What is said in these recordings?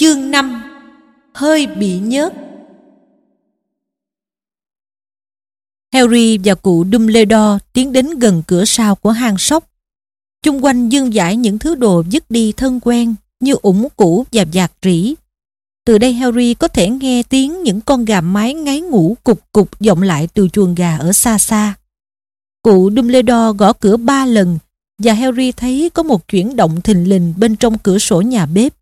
Chương 5 Hơi bị nhớt Harry và cụ Dumbledore tiến đến gần cửa sau của hang sóc. Chung quanh dương giải những thứ đồ dứt đi thân quen như ủng cũ và giạc rỉ. Từ đây Harry có thể nghe tiếng những con gà mái ngáy ngủ cục cục vọng lại từ chuồng gà ở xa xa. Cụ Dumbledore gõ cửa ba lần và Harry thấy có một chuyển động thình lình bên trong cửa sổ nhà bếp.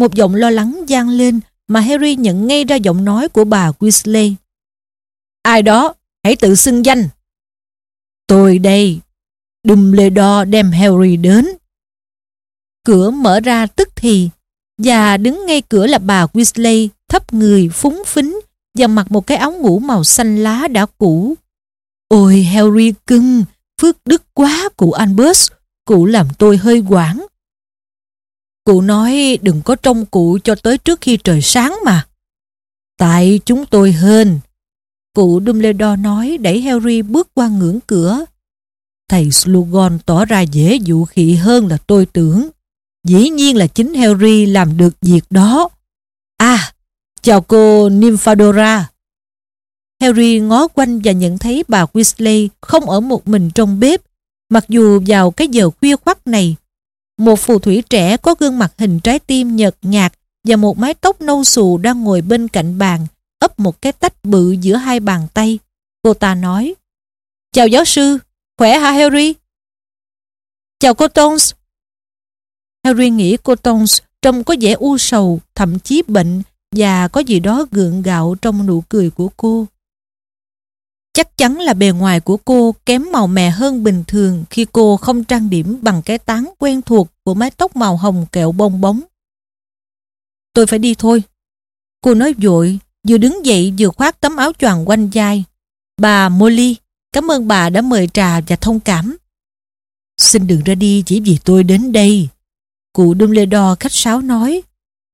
Một giọng lo lắng vang lên mà Harry nhận ngay ra giọng nói của bà Weasley. Ai đó, hãy tự xưng danh. Tôi đây. Dumbledore đem Harry đến. Cửa mở ra tức thì và đứng ngay cửa là bà Weasley thấp người phúng phính và mặc một cái áo ngủ màu xanh lá đã cũ. Ôi Harry cưng, phước đức quá cụ Albus, cụ làm tôi hơi quảng. Cụ nói đừng có trông cụ cho tới trước khi trời sáng mà. Tại chúng tôi hên. Cụ Dumbledore nói đẩy Harry bước qua ngưỡng cửa. Thầy Slughorn tỏ ra dễ dụ khị hơn là tôi tưởng. Dĩ nhiên là chính Harry làm được việc đó. À, chào cô Nymphadora. Harry ngó quanh và nhận thấy bà Weasley không ở một mình trong bếp, mặc dù vào cái giờ khuya khoắt này. Một phù thủy trẻ có gương mặt hình trái tim nhợt nhạt và một mái tóc nâu xù đang ngồi bên cạnh bàn, ấp một cái tách bự giữa hai bàn tay. Cô ta nói, Chào giáo sư, khỏe hả Harry? Chào cô Tones. Harry nghĩ cô Tones trông có vẻ u sầu, thậm chí bệnh và có gì đó gượng gạo trong nụ cười của cô. Chắc chắn là bề ngoài của cô kém màu mè hơn bình thường khi cô không trang điểm bằng cái tán quen thuộc của mái tóc màu hồng kẹo bông bóng. Tôi phải đi thôi. Cô nói vội, vừa đứng dậy vừa khoác tấm áo choàng quanh vai. Bà Molly, cảm ơn bà đã mời trà và thông cảm. Xin đừng ra đi chỉ vì tôi đến đây. Cụ Dumbledore khách sáo nói,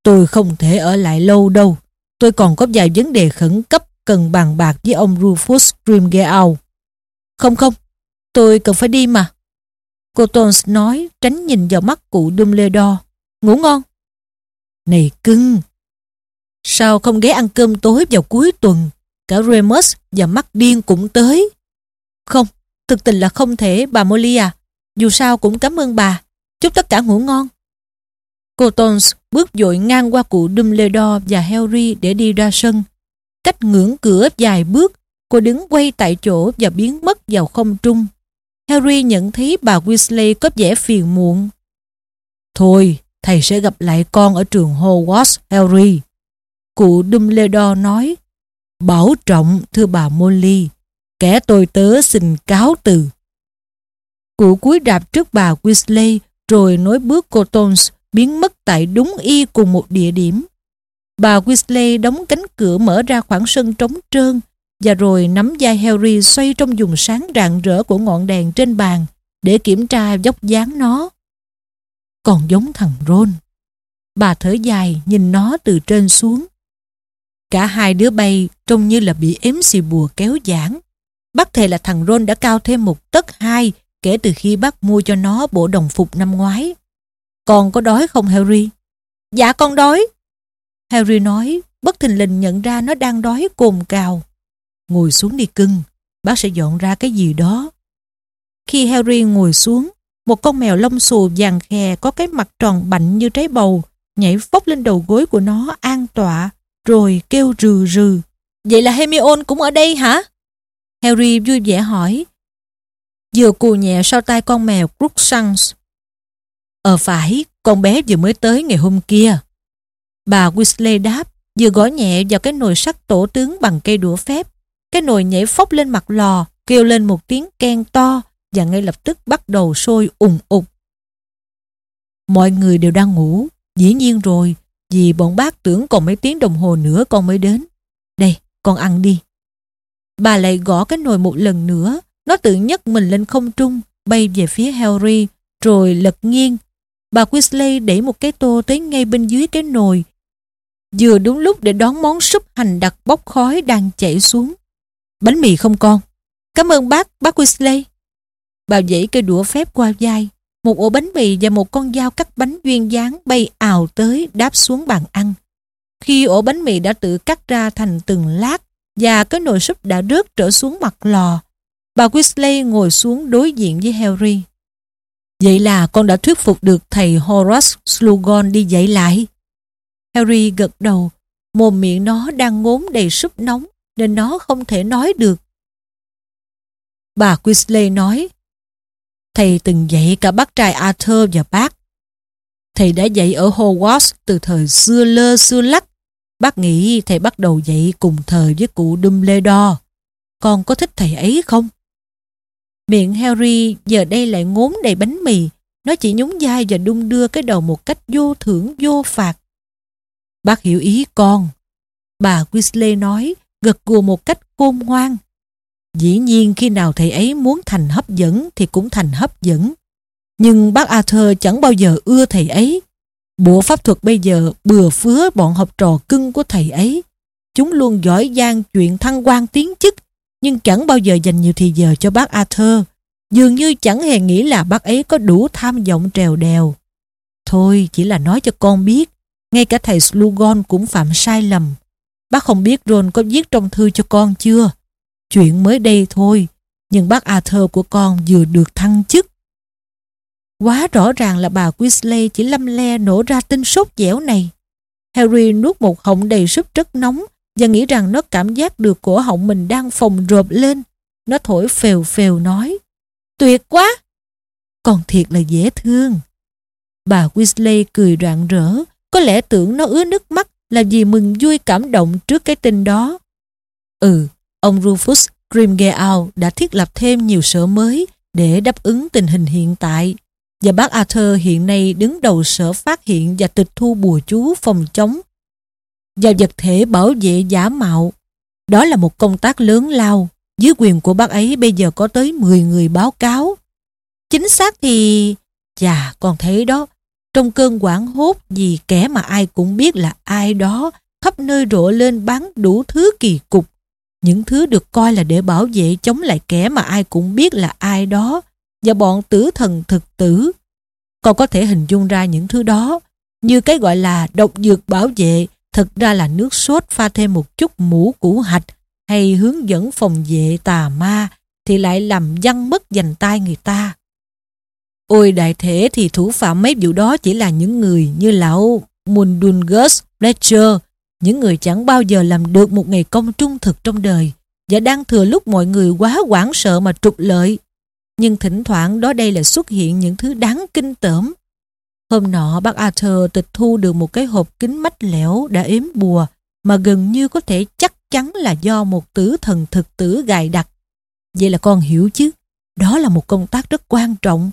tôi không thể ở lại lâu đâu. Tôi còn có vài vấn đề khẩn cấp cần bàn bạc với ông Rufus Grimgeow. Không không, tôi cần phải đi mà. Cô Tones nói tránh nhìn vào mắt cụ Dumbledore. Ngủ ngon. Này cưng, sao không ghé ăn cơm tối vào cuối tuần? Cả Remus và mắt điên cũng tới. Không, thực tình là không thể bà Molly à. Dù sao cũng cảm ơn bà. Chúc tất cả ngủ ngon. Cô Tones bước dội ngang qua cụ Dumbledore và Harry để đi ra sân. Cách ngưỡng cửa vài bước, cô đứng quay tại chỗ và biến mất vào không trung. Harry nhận thấy bà Weasley có vẻ phiền muộn. Thôi, thầy sẽ gặp lại con ở trường Hogwarts, Harry. Cụ Dumbledore nói, Bảo trọng, thưa bà Molly, kẻ tôi tớ xin cáo từ. Cụ cúi đạp trước bà Weasley rồi nối bước cô Tones biến mất tại đúng y cùng một địa điểm. Bà Weasley đóng cánh cửa mở ra khoảng sân trống trơn và rồi nắm vai Harry xoay trong vùng sáng rạng rỡ của ngọn đèn trên bàn để kiểm tra dốc dáng nó. Còn giống thằng Ron. Bà thở dài, nhìn nó từ trên xuống. Cả hai đứa bay trông như là bị ếm xì bùa kéo giãn. Bác thề là thằng Ron đã cao thêm một tấc hai kể từ khi bác mua cho nó bộ đồng phục năm ngoái. Con có đói không, Harry? Dạ con đói. Harry nói, bất thình lình nhận ra nó đang đói cồn cào. Ngồi xuống đi cưng, bác sẽ dọn ra cái gì đó. Khi Harry ngồi xuống, một con mèo lông xù vàng khè có cái mặt tròn bạnh như trái bầu, nhảy phốc lên đầu gối của nó an tọa, rồi kêu rừ rừ. Vậy là Hermione cũng ở đây hả? Harry vui vẻ hỏi. Vừa cù nhẹ sau tay con mèo Crookshanks. Ờ phải, con bé vừa mới tới ngày hôm kia. Bà Weasley đáp, vừa gõ nhẹ vào cái nồi sắt tổ tướng bằng cây đũa phép. Cái nồi nhảy phóc lên mặt lò, kêu lên một tiếng keng to và ngay lập tức bắt đầu sôi ùng ục. Mọi người đều đang ngủ, dĩ nhiên rồi, vì bọn bác tưởng còn mấy tiếng đồng hồ nữa con mới đến. Đây, con ăn đi. Bà lại gõ cái nồi một lần nữa, nó tự nhấc mình lên không trung, bay về phía Harry, rồi lật nghiêng. Bà Weasley đẩy một cái tô tới ngay bên dưới cái nồi vừa đúng lúc để đón món súp hành đặc bốc khói đang chảy xuống. Bánh mì không con? Cảm ơn bác, bác Weasley. Bà dãy cây đũa phép qua vai. một ổ bánh mì và một con dao cắt bánh duyên dáng bay ào tới đáp xuống bàn ăn. Khi ổ bánh mì đã tự cắt ra thành từng lát và cái nồi súp đã rớt trở xuống mặt lò, bà Weasley ngồi xuống đối diện với Harry. Vậy là con đã thuyết phục được thầy Horace Slughorn đi dạy lại. Harry gật đầu, mồm miệng nó đang ngốn đầy súp nóng nên nó không thể nói được. Bà Weasley nói, Thầy từng dạy cả bác trai Arthur và bác. Thầy đã dạy ở Hogwarts từ thời xưa lơ xưa lắc. Bác nghĩ thầy bắt đầu dạy cùng thời với cụ Dumbledore. Con có thích thầy ấy không? Miệng Harry giờ đây lại ngốn đầy bánh mì. Nó chỉ nhún vai và đung đưa cái đầu một cách vô thưởng vô phạt. Bác hiểu ý con. Bà Weasley nói, gật gù một cách khôn ngoan. Dĩ nhiên khi nào thầy ấy muốn thành hấp dẫn thì cũng thành hấp dẫn. Nhưng bác Arthur chẳng bao giờ ưa thầy ấy. Bộ pháp thuật bây giờ bừa phứa bọn học trò cưng của thầy ấy. Chúng luôn giỏi giang chuyện thăng quan tiến chức nhưng chẳng bao giờ dành nhiều thời giờ cho bác Arthur. Dường như chẳng hề nghĩ là bác ấy có đủ tham vọng trèo đèo. Thôi chỉ là nói cho con biết, ngay cả thầy Slughorn cũng phạm sai lầm. Bác không biết Ron có viết trong thư cho con chưa? Chuyện mới đây thôi, nhưng bác Arthur của con vừa được thăng chức. Quá rõ ràng là bà Weasley chỉ lâm le nổ ra tin sốt dẻo này. Harry nuốt một họng đầy súp rất nóng và nghĩ rằng nó cảm giác được cổ họng mình đang phồng rộp lên. Nó thổi phèo phèo nói Tuyệt quá! Còn thiệt là dễ thương. Bà Weasley cười rạng rỡ có lẽ tưởng nó ứa nước mắt là vì mừng vui cảm động trước cái tin đó. Ừ, ông Rufus Grimgeow đã thiết lập thêm nhiều sở mới để đáp ứng tình hình hiện tại và bác Arthur hiện nay đứng đầu sở phát hiện và tịch thu bùa chú phòng chống và vật thể bảo vệ giả mạo. Đó là một công tác lớn lao. Dưới quyền của bác ấy bây giờ có tới 10 người báo cáo. Chính xác thì... Chà, con thấy đó, trong cơn quảng hốt vì kẻ mà ai cũng biết là ai đó, khắp nơi rộ lên bán đủ thứ kỳ cục. Những thứ được coi là để bảo vệ chống lại kẻ mà ai cũng biết là ai đó và bọn tử thần thực tử. còn có thể hình dung ra những thứ đó như cái gọi là độc dược bảo vệ thực ra là nước sốt pha thêm một chút mũ củ hạch hay hướng dẫn phòng vệ tà ma thì lại làm văng mất dành tay người ta. Ôi đại thể thì thủ phạm mấy vụ đó chỉ là những người như lão Mundungus Fletcher, những người chẳng bao giờ làm được một ngày công trung thực trong đời và đang thừa lúc mọi người quá hoảng sợ mà trục lợi. Nhưng thỉnh thoảng đó đây là xuất hiện những thứ đáng kinh tởm. Hôm nọ bác Arthur tịch thu được một cái hộp kính mách lẻo đã ếm bùa mà gần như có thể chắc chắn là do một tử thần thực tử gài đặt. Vậy là con hiểu chứ, đó là một công tác rất quan trọng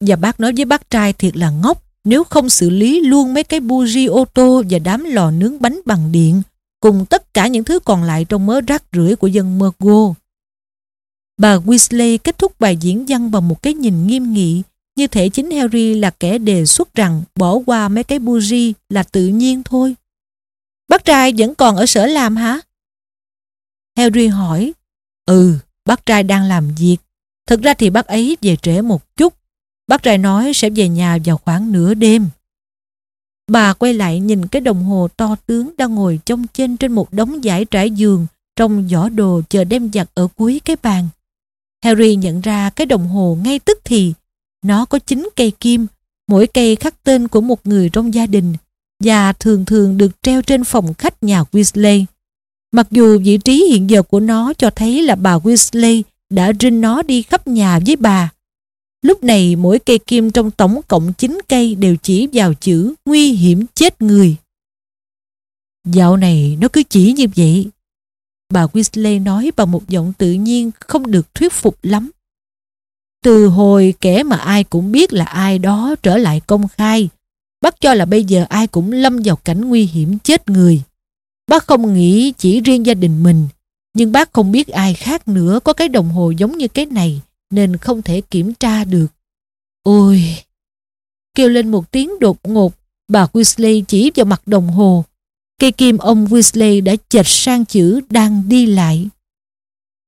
và bác nói với bác trai thiệt là ngốc nếu không xử lý luôn mấy cái buji ô tô và đám lò nướng bánh bằng điện cùng tất cả những thứ còn lại trong mớ rác rưởi của dân Mergo. Bà Weasley kết thúc bài diễn văn bằng một cái nhìn nghiêm nghị như thể chính Harry là kẻ đề xuất rằng bỏ qua mấy cái buji là tự nhiên thôi. Bác trai vẫn còn ở sở làm hả? Harry hỏi. Ừ, bác trai đang làm việc. Thực ra thì bác ấy về trễ một chút Bác trai nói sẽ về nhà vào khoảng nửa đêm. Bà quay lại nhìn cái đồng hồ to tướng đang ngồi trong trên trên một đống giải trải giường trong giỏ đồ chờ đem giặt ở cuối cái bàn. Harry nhận ra cái đồng hồ ngay tức thì. Nó có 9 cây kim, mỗi cây khắc tên của một người trong gia đình và thường thường được treo trên phòng khách nhà Weasley. Mặc dù vị trí hiện giờ của nó cho thấy là bà Weasley đã rinh nó đi khắp nhà với bà. Lúc này mỗi cây kim trong tổng cộng 9 cây đều chỉ vào chữ nguy hiểm chết người. Dạo này nó cứ chỉ như vậy. Bà Weasley nói bằng một giọng tự nhiên không được thuyết phục lắm. Từ hồi kẻ mà ai cũng biết là ai đó trở lại công khai, bác cho là bây giờ ai cũng lâm vào cảnh nguy hiểm chết người. Bác không nghĩ chỉ riêng gia đình mình, nhưng bác không biết ai khác nữa có cái đồng hồ giống như cái này nên không thể kiểm tra được. Ôi! Kêu lên một tiếng đột ngột, bà Weasley chỉ vào mặt đồng hồ. Cây kim ông Weasley đã chệch sang chữ đang đi lại.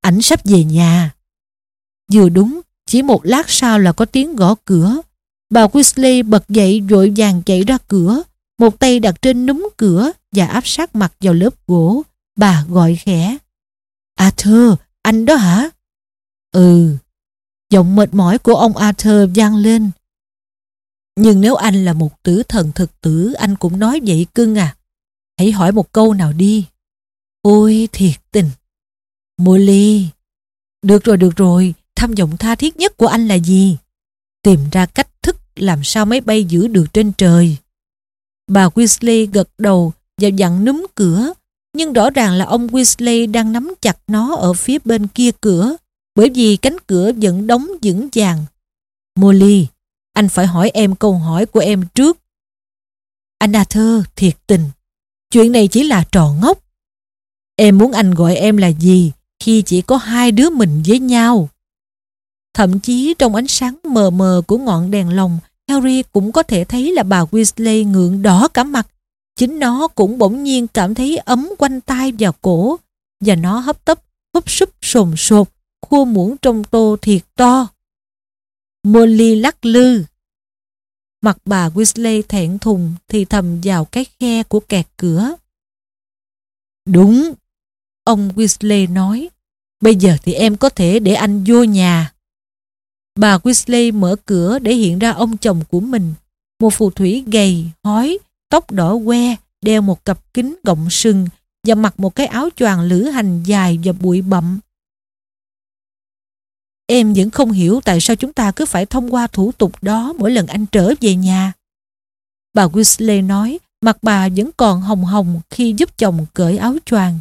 Ảnh sắp về nhà. Vừa đúng, Chỉ một lát sau là có tiếng gõ cửa. Bà Weasley bật dậy vội vàng chạy ra cửa, một tay đặt trên núm cửa và áp sát mặt vào lớp gỗ. Bà gọi khẽ. Arthur, anh đó hả? Ừ. Giọng mệt mỏi của ông Arthur vang lên. Nhưng nếu anh là một tử thần thực tử, anh cũng nói vậy cưng à. Hãy hỏi một câu nào đi. Ôi thiệt tình. Molly. Được rồi, được rồi. tham vọng tha thiết nhất của anh là gì? Tìm ra cách thức làm sao máy bay giữ được trên trời. Bà Weasley gật đầu và dặn núm cửa. Nhưng rõ ràng là ông Weasley đang nắm chặt nó ở phía bên kia cửa bởi vì cánh cửa vẫn đóng vững vàng. Molly, anh phải hỏi em câu hỏi của em trước. Anna à, thơ thiệt tình. Chuyện này chỉ là trò ngốc. Em muốn anh gọi em là gì khi chỉ có hai đứa mình với nhau? Thậm chí trong ánh sáng mờ mờ của ngọn đèn lồng, Harry cũng có thể thấy là bà Weasley ngượng đỏ cả mặt. Chính nó cũng bỗng nhiên cảm thấy ấm quanh tay và cổ, và nó hấp tấp, húp súp sồn sột, khua muỗng trong tô thiệt to. Molly lắc lư. Mặt bà Weasley thẹn thùng thì thầm vào cái khe của kẹt cửa. Đúng, ông Weasley nói. Bây giờ thì em có thể để anh vô nhà. Bà Weasley mở cửa để hiện ra ông chồng của mình. Một phù thủy gầy, hói, tóc đỏ que, đeo một cặp kính gọng sừng và mặc một cái áo choàng lữ hành dài và bụi bậm. Em vẫn không hiểu tại sao chúng ta cứ phải thông qua thủ tục đó mỗi lần anh trở về nhà. Bà Weasley nói, mặt bà vẫn còn hồng hồng khi giúp chồng cởi áo choàng.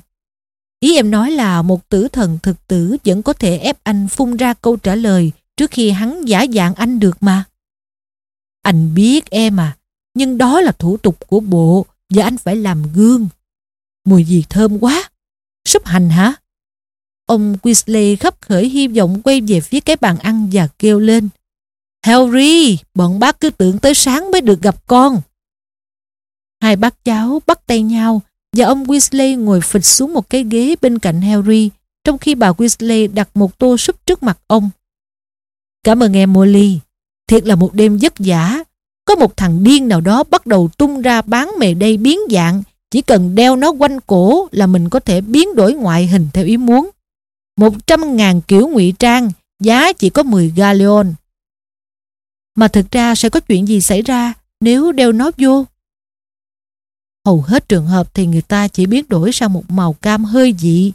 Ý em nói là một tử thần thực tử vẫn có thể ép anh phun ra câu trả lời trước khi hắn giả dạng anh được mà. Anh biết em à, nhưng đó là thủ tục của bộ và anh phải làm gương. Mùi gì thơm quá. Súp hành hả? Ông Weasley khắp khởi hy vọng quay về phía cái bàn ăn và kêu lên. Harry, bọn bác cứ tưởng tới sáng mới được gặp con. Hai bác cháu bắt tay nhau và ông Weasley ngồi phịch xuống một cái ghế bên cạnh Harry trong khi bà Weasley đặt một tô súp trước mặt ông. Cảm ơn em Molly. Thiệt là một đêm vất vả. Có một thằng điên nào đó bắt đầu tung ra bán mề đây biến dạng. Chỉ cần đeo nó quanh cổ là mình có thể biến đổi ngoại hình theo ý muốn. Một trăm ngàn kiểu ngụy trang, giá chỉ có 10 galleon. Mà thực ra sẽ có chuyện gì xảy ra nếu đeo nó vô? Hầu hết trường hợp thì người ta chỉ biến đổi sang một màu cam hơi dị.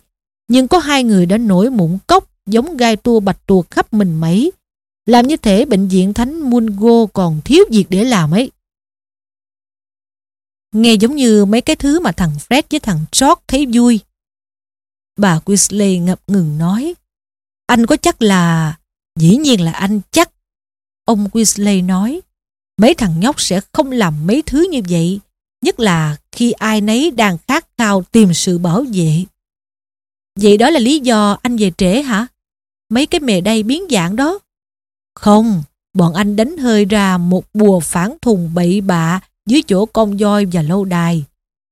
Nhưng có hai người đã nổi mụn cốc giống gai tua bạch tuộc khắp mình mấy. Làm như thể bệnh viện Thánh Mungo còn thiếu việc để làm ấy. Nghe giống như mấy cái thứ mà thằng Fred với thằng George thấy vui. Bà Weasley ngập ngừng nói. Anh có chắc là... Dĩ nhiên là anh chắc. Ông Weasley nói. Mấy thằng nhóc sẽ không làm mấy thứ như vậy. Nhất là khi ai nấy đang khát khao tìm sự bảo vệ. Vậy đó là lý do anh về trễ hả? Mấy cái mề đây biến dạng đó. Không, bọn anh đánh hơi ra một bùa phản thùng bậy bạ dưới chỗ con voi và lâu đài.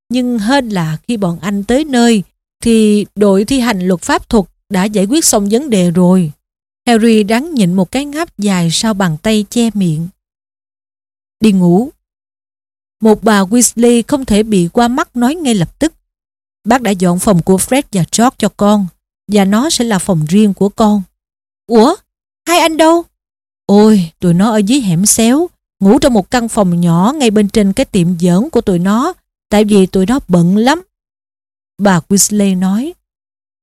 Nhưng hên là khi bọn anh tới nơi thì đội thi hành luật pháp thuật đã giải quyết xong vấn đề rồi. Harry đắng nhịn một cái ngáp dài sau bàn tay che miệng. Đi ngủ. Một bà Weasley không thể bị qua mắt nói ngay lập tức. Bác đã dọn phòng của Fred và George cho con và nó sẽ là phòng riêng của con. Ủa? Hai anh đâu? Ôi, tụi nó ở dưới hẻm xéo, ngủ trong một căn phòng nhỏ ngay bên trên cái tiệm giỡn của tụi nó, tại vì tụi nó bận lắm. Bà Weasley nói,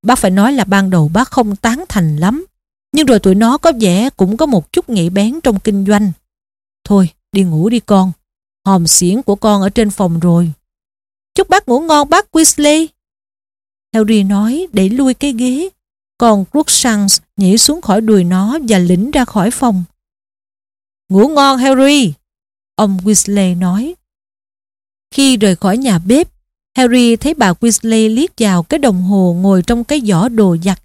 bác phải nói là ban đầu bác không tán thành lắm, nhưng rồi tụi nó có vẻ cũng có một chút nhạy bén trong kinh doanh. Thôi, đi ngủ đi con, hòm xiển của con ở trên phòng rồi. Chúc bác ngủ ngon bác Weasley. Harry nói đẩy lui cái ghế, còn Crookshanks nhảy xuống khỏi đùi nó và lĩnh ra khỏi phòng. Ngủ ngon Harry, ông Weasley nói. Khi rời khỏi nhà bếp, Harry thấy bà Weasley liếc vào cái đồng hồ ngồi trong cái giỏ đồ giặt.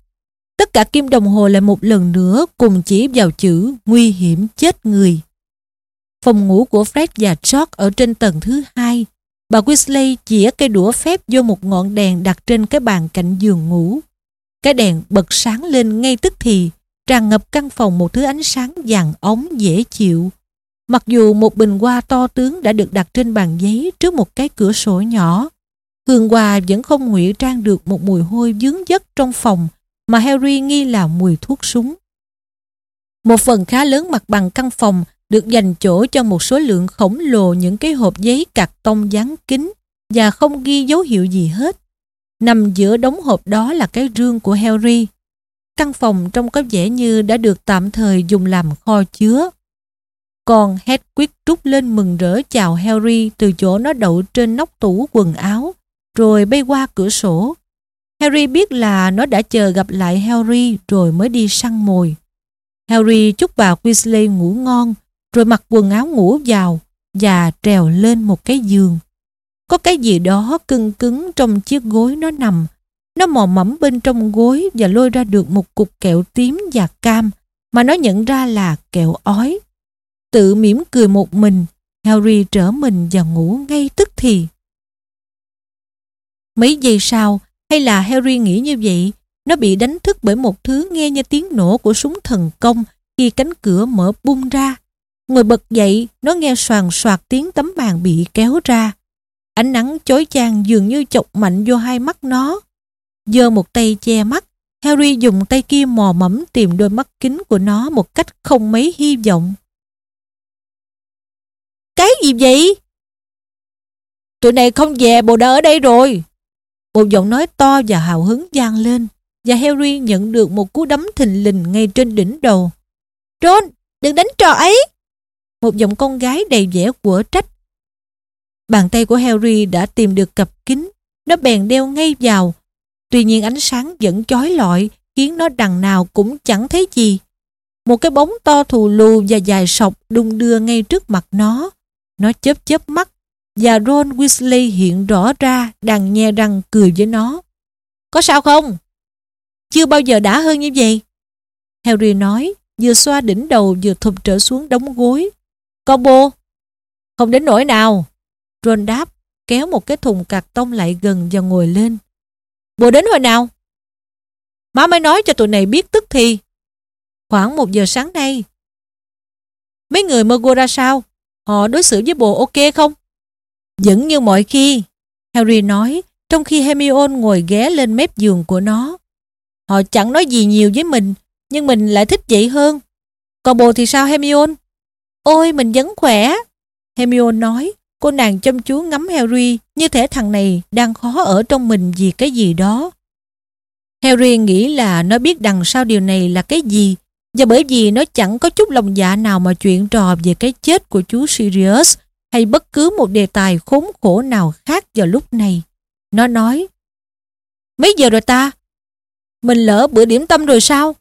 Tất cả kim đồng hồ lại một lần nữa cùng chỉ vào chữ nguy hiểm chết người. Phòng ngủ của Fred và George ở trên tầng thứ hai. Bà Weasley chĩa cây đũa phép vô một ngọn đèn đặt trên cái bàn cạnh giường ngủ. Cái đèn bật sáng lên ngay tức thì tràn ngập căn phòng một thứ ánh sáng vàng ống dễ chịu. Mặc dù một bình hoa to tướng đã được đặt trên bàn giấy trước một cái cửa sổ nhỏ, hương hoa vẫn không ngụy trang được một mùi hôi dướng dất trong phòng mà Harry nghi là mùi thuốc súng. Một phần khá lớn mặt bằng căn phòng được dành chỗ cho một số lượng khổng lồ những cái hộp giấy cạc tông dán kính và không ghi dấu hiệu gì hết. Nằm giữa đống hộp đó là cái rương của Harry. Căn phòng trông có vẻ như đã được tạm thời dùng làm kho chứa. Còn Hedwig trút lên mừng rỡ chào Harry từ chỗ nó đậu trên nóc tủ quần áo, rồi bay qua cửa sổ. Harry biết là nó đã chờ gặp lại Harry rồi mới đi săn mồi. Harry chúc bà Weasley ngủ ngon, rồi mặc quần áo ngủ vào và trèo lên một cái giường. Có cái gì đó cưng cứng trong chiếc gối nó nằm. Nó mò mẫm bên trong gối và lôi ra được một cục kẹo tím và cam mà nó nhận ra là kẹo ói. Tự mỉm cười một mình, Harry trở mình và ngủ ngay tức thì. Mấy giây sau, hay là Harry nghĩ như vậy, nó bị đánh thức bởi một thứ nghe như tiếng nổ của súng thần công khi cánh cửa mở bung ra. Ngồi bật dậy, nó nghe soàn soạt tiếng tấm bàn bị kéo ra. Ánh nắng chói chang dường như chọc mạnh vô hai mắt nó. Giơ một tay che mắt, Harry dùng tay kia mò mẫm tìm đôi mắt kính của nó một cách không mấy hy vọng. Cái gì vậy? Tụi này không về, bồ đỡ ở đây rồi. Một giọng nói to và hào hứng vang lên và Harry nhận được một cú đấm thình lình ngay trên đỉnh đầu. Ron, đừng đánh trò ấy! Một giọng con gái đầy vẻ của trách. Bàn tay của Harry đã tìm được cặp kính, nó bèn đeo ngay vào. Tuy nhiên ánh sáng vẫn chói lọi, khiến nó đằng nào cũng chẳng thấy gì. Một cái bóng to thù lù và dài sọc đung đưa ngay trước mặt nó. Nó chớp chớp mắt và Ron Weasley hiện rõ ra đang nhe răng cười với nó. Có sao không? Chưa bao giờ đã hơn như vậy. Harry nói, vừa xoa đỉnh đầu vừa thụp trở xuống đống gối. Combo! Không đến nỗi nào. Ron đáp, kéo một cái thùng cạc tông lại gần và ngồi lên. bùa đến hồi nào? Má mới nói cho tụi này biết tức thì. Khoảng một giờ sáng nay. Mấy người mơ ra sao? Họ đối xử với bồ ok không? Vẫn như mọi khi. Harry nói, trong khi Hermione ngồi ghé lên mép giường của nó. Họ chẳng nói gì nhiều với mình, nhưng mình lại thích vậy hơn. Còn bồ thì sao Hermione? Ôi, mình vẫn khỏe. Hermione nói, cô nàng chăm chú ngắm Harry như thể thằng này đang khó ở trong mình vì cái gì đó. Harry nghĩ là nó biết đằng sau điều này là cái gì và bởi vì nó chẳng có chút lòng dạ nào mà chuyện trò về cái chết của chú Sirius hay bất cứ một đề tài khốn khổ nào khác vào lúc này. Nó nói Mấy giờ rồi ta? Mình lỡ bữa điểm tâm rồi sao?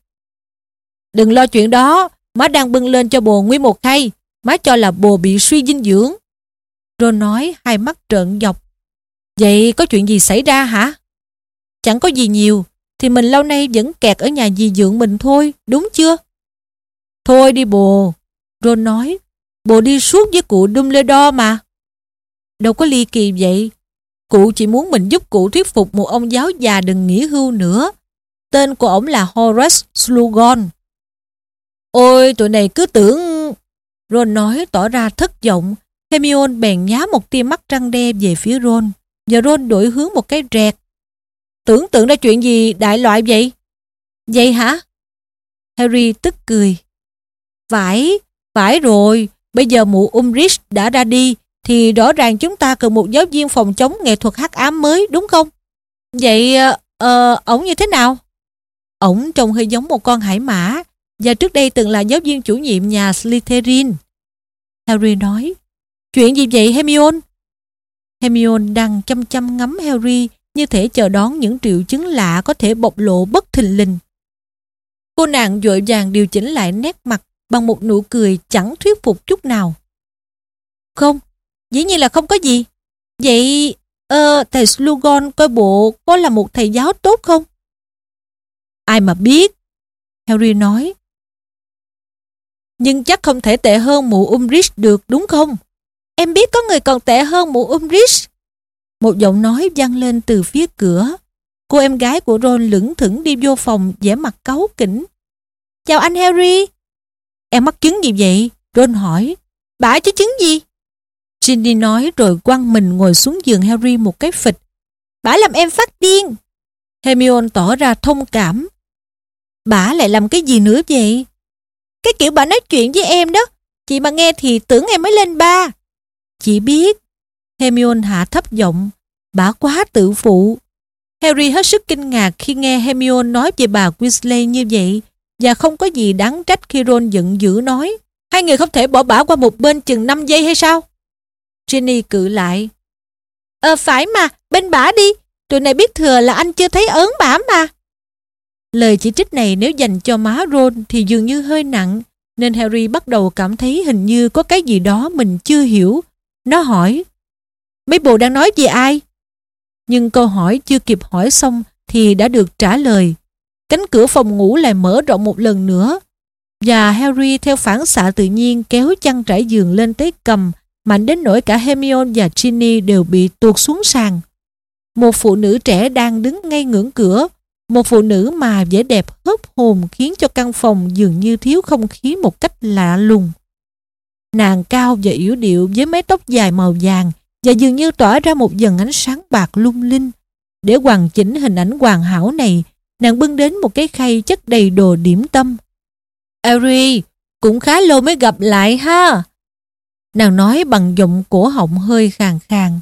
Đừng lo chuyện đó, má đang bưng lên cho bồ nguyên một khay, má cho là bồ bị suy dinh dưỡng. Rồi nói hai mắt trợn dọc. Vậy có chuyện gì xảy ra hả? Chẳng có gì nhiều, thì mình lâu nay vẫn kẹt ở nhà dì dưỡng mình thôi, đúng chưa? Thôi đi bồ, Ron nói, bộ đi suốt với cụ Dumbledore mà. Đâu có ly kỳ vậy, cụ chỉ muốn mình giúp cụ thuyết phục một ông giáo già đừng nghỉ hưu nữa. Tên của ổng là Horace Slughorn. Ôi, tụi này cứ tưởng... Ron nói tỏ ra thất vọng. Hermione bèn nhá một tia mắt răng đe về phía Ron. Và Ron đổi hướng một cái rẹt. Tưởng tượng ra chuyện gì đại loại vậy? Vậy hả? Harry tức cười. Phải, phải rồi. Bây giờ mụ Umbridge đã ra đi thì rõ ràng chúng ta cần một giáo viên phòng chống nghệ thuật hắc ám mới đúng không? Vậy ờ, uh, ổng như thế nào? Ổng trông hơi giống một con hải mã và trước đây từng là giáo viên chủ nhiệm nhà Slytherin. Harry nói, chuyện gì vậy Hermione? Hermione đang chăm chăm ngắm Harry như thể chờ đón những triệu chứng lạ có thể bộc lộ bất thình lình. Cô nàng vội vàng điều chỉnh lại nét mặt bằng một nụ cười chẳng thuyết phục chút nào. Không, dĩ nhiên là không có gì. Vậy, ờ, thầy Slughorn coi bộ có là một thầy giáo tốt không? Ai mà biết? Harry nói. Nhưng chắc không thể tệ hơn mụ Umbridge được đúng không? Em biết có người còn tệ hơn mụ Umbridge. Một giọng nói vang lên từ phía cửa. Cô em gái của Ron lững thững đi vô phòng vẻ mặt cáu kỉnh. chào anh Harry. Em mắc chứng gì vậy? Ron hỏi. Bả chứ chứng gì? Ginny nói rồi quăng mình ngồi xuống giường Harry một cái phịch. Bả làm em phát điên. Hermione tỏ ra thông cảm. Bả lại làm cái gì nữa vậy? Cái kiểu bà nói chuyện với em đó. Chị mà nghe thì tưởng em mới lên ba. Chị biết. Hermione hạ thấp giọng. Bả quá tự phụ. Harry hết sức kinh ngạc khi nghe Hermione nói về bà Weasley như vậy và không có gì đáng trách khi Ron giận dữ nói hai người không thể bỏ bả qua một bên chừng 5 giây hay sao? Ginny cự lại Ờ phải mà, bên bả đi Tụi này biết thừa là anh chưa thấy ớn bả mà Lời chỉ trích này nếu dành cho má Ron thì dường như hơi nặng nên Harry bắt đầu cảm thấy hình như có cái gì đó mình chưa hiểu. Nó hỏi Mấy bộ đang nói về ai? Nhưng câu hỏi chưa kịp hỏi xong thì đã được trả lời. Cánh cửa phòng ngủ lại mở rộng một lần nữa và Harry theo phản xạ tự nhiên kéo chăn trải giường lên tới cầm mạnh đến nỗi cả Hermione và Ginny đều bị tuột xuống sàn. Một phụ nữ trẻ đang đứng ngay ngưỡng cửa một phụ nữ mà vẻ đẹp hớp hồn khiến cho căn phòng dường như thiếu không khí một cách lạ lùng. Nàng cao và yếu điệu với mái tóc dài màu vàng và dường như tỏa ra một dần ánh sáng bạc lung linh. Để hoàn chỉnh hình ảnh hoàn hảo này, nàng bưng đến một cái khay chất đầy đồ điểm tâm. Ari, cũng khá lâu mới gặp lại ha. Nàng nói bằng giọng cổ họng hơi khàn khàn.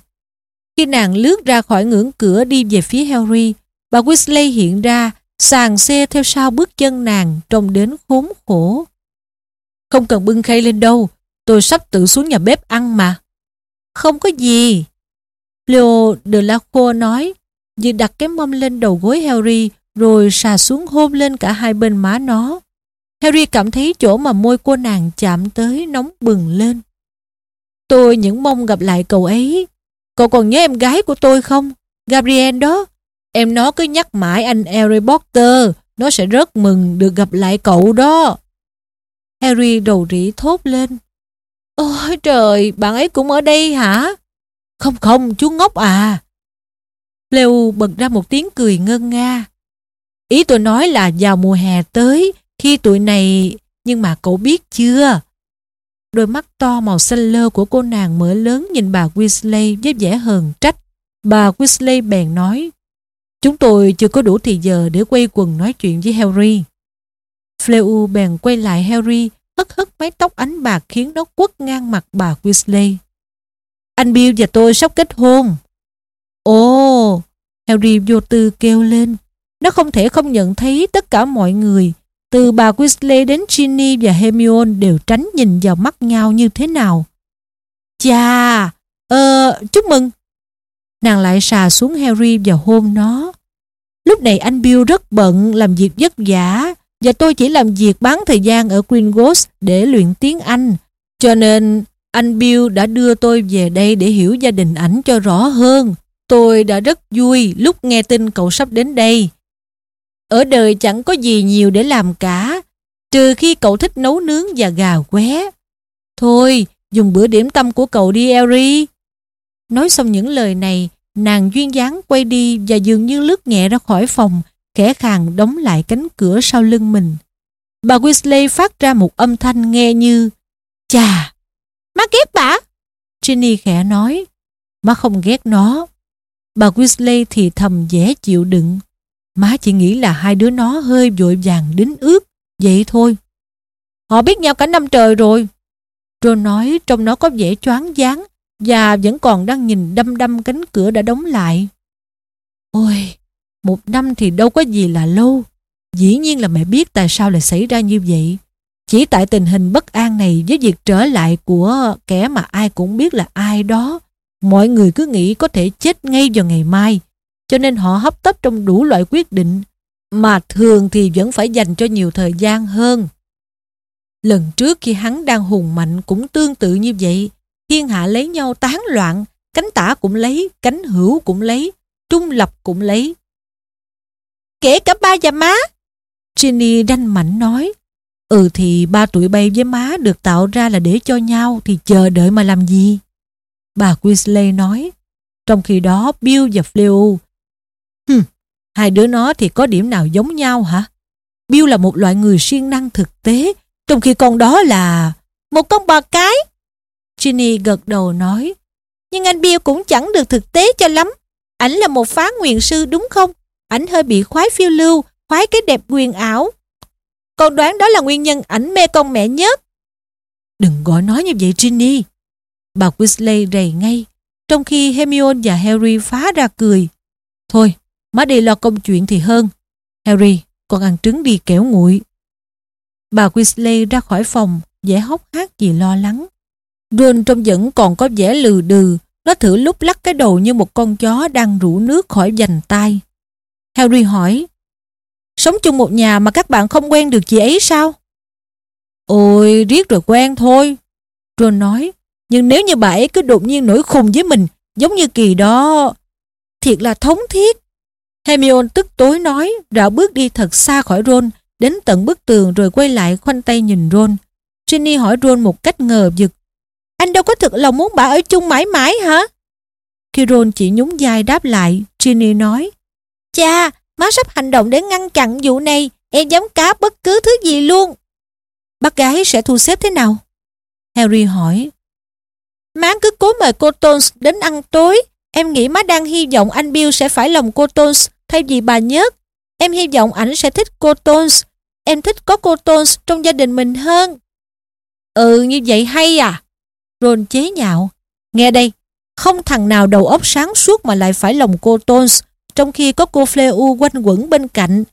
Khi nàng lướt ra khỏi ngưỡng cửa đi về phía Harry, bà Weasley hiện ra, sàn xe theo sau bước chân nàng trông đến khốn khổ. Không cần bưng khay lên đâu, tôi sắp tự xuống nhà bếp ăn mà. Không có gì. Leo de la Cour nói, vừa đặt cái mâm lên đầu gối Harry rồi xà xuống hôn lên cả hai bên má nó. Harry cảm thấy chỗ mà môi cô nàng chạm tới nóng bừng lên. Tôi những mong gặp lại cậu ấy. Cậu còn nhớ em gái của tôi không? Gabriel đó. Em nó cứ nhắc mãi anh Harry Potter. Nó sẽ rất mừng được gặp lại cậu đó. Harry đầu rỉ thốt lên. Ôi trời, bạn ấy cũng ở đây hả? Không không, chú ngốc à. Leo bật ra một tiếng cười ngân nga. Ý tôi nói là vào mùa hè tới, khi tụi này... Nhưng mà cậu biết chưa? Đôi mắt to màu xanh lơ của cô nàng mở lớn nhìn bà Weasley với vẻ hờn trách. Bà Weasley bèn nói, Chúng tôi chưa có đủ thì giờ để quay quần nói chuyện với Harry. Fleu bèn quay lại Harry, hất hất mái tóc ánh bạc khiến nó quất ngang mặt bà Weasley. Anh Bill và tôi sắp kết hôn. Ồ, Harry vô tư kêu lên. Nó không thể không nhận thấy tất cả mọi người, từ bà Weasley đến Ginny và Hermione đều tránh nhìn vào mắt nhau như thế nào. Chà, ờ, chúc mừng. Nàng lại xà xuống Harry và hôn nó. Lúc này anh Bill rất bận làm việc vất vả và tôi chỉ làm việc bán thời gian ở Gringotts để luyện tiếng Anh. Cho nên anh Bill đã đưa tôi về đây để hiểu gia đình ảnh cho rõ hơn. Tôi đã rất vui lúc nghe tin cậu sắp đến đây. Ở đời chẳng có gì nhiều để làm cả, trừ khi cậu thích nấu nướng và gà qué. Thôi, dùng bữa điểm tâm của cậu đi Elry. Nói xong những lời này, nàng duyên dáng quay đi và dường như lướt nhẹ ra khỏi phòng, khẽ khàng đóng lại cánh cửa sau lưng mình. Bà Weasley phát ra một âm thanh nghe như Chà, má ghét bà. Ginny khẽ nói, má không ghét nó. Bà Weasley thì thầm dễ chịu đựng. Má chỉ nghĩ là hai đứa nó hơi vội vàng đính ước, vậy thôi. Họ biết nhau cả năm trời rồi. rồi nói trong nó có vẻ choáng váng và vẫn còn đang nhìn đăm đăm cánh cửa đã đóng lại. Ôi, một năm thì đâu có gì là lâu. Dĩ nhiên là mẹ biết tại sao lại xảy ra như vậy. Chỉ tại tình hình bất an này với việc trở lại của kẻ mà ai cũng biết là ai đó, mọi người cứ nghĩ có thể chết ngay vào ngày mai, cho nên họ hấp tấp trong đủ loại quyết định, mà thường thì vẫn phải dành cho nhiều thời gian hơn. Lần trước khi hắn đang hùng mạnh cũng tương tự như vậy, thiên hạ lấy nhau tán loạn, cánh tả cũng lấy, cánh hữu cũng lấy, trung lập cũng lấy. Kể cả ba và má. Ginny đanh mạnh nói, ừ thì ba tuổi bay với má được tạo ra là để cho nhau thì chờ đợi mà làm gì? Bà Weasley nói, trong khi đó Bill và Fleur hai đứa nó thì có điểm nào giống nhau hả? Bill là một loại người siêng năng thực tế, trong khi con đó là... Một con bò cái. Ginny gật đầu nói. Nhưng anh Bill cũng chẳng được thực tế cho lắm. Ảnh là một phá nguyện sư đúng không? Ảnh hơi bị khoái phiêu lưu, khoái cái đẹp quyền ảo. Con đoán đó là nguyên nhân ảnh mê con mẹ nhất. Đừng gọi nói như vậy Ginny. Bà Weasley rầy ngay, trong khi Hermione và Harry phá ra cười. Thôi, má đi lo công chuyện thì hơn. Harry, con ăn trứng đi kẻo nguội. Bà Weasley ra khỏi phòng, vẻ hốc hác vì lo lắng. Ron trông vẫn còn có vẻ lừ đừ, nó thử lúc lắc cái đầu như một con chó đang rủ nước khỏi vành tay. Harry hỏi, Sống chung một nhà mà các bạn không quen được chị ấy sao? Ôi, riết rồi quen thôi. Ron nói, nhưng nếu như bà ấy cứ đột nhiên nổi khùng với mình, giống như kỳ đó... Thiệt là thống thiết. Hermione tức tối nói, rảo bước đi thật xa khỏi Ron, đến tận bức tường rồi quay lại khoanh tay nhìn Ron. Ginny hỏi Ron một cách ngờ vực. Anh đâu có thực lòng muốn bà ở chung mãi mãi hả? Khi Ron chỉ nhún vai đáp lại, Ginny nói. Cha, má sắp hành động để ngăn chặn vụ này, em dám cá bất cứ thứ gì luôn. Bác gái sẽ thu xếp thế nào? Harry hỏi. Má cứ cố mời cô Tones đến ăn tối. Em nghĩ má đang hy vọng anh Bill sẽ phải lòng cô Tones thay vì bà nhớt. Em hy vọng ảnh sẽ thích cô Tones. Em thích có cô Tones trong gia đình mình hơn. Ừ như vậy hay à? Ron chế nhạo. Nghe đây, không thằng nào đầu óc sáng suốt mà lại phải lòng cô Tones trong khi có cô Fleu quanh quẩn bên cạnh.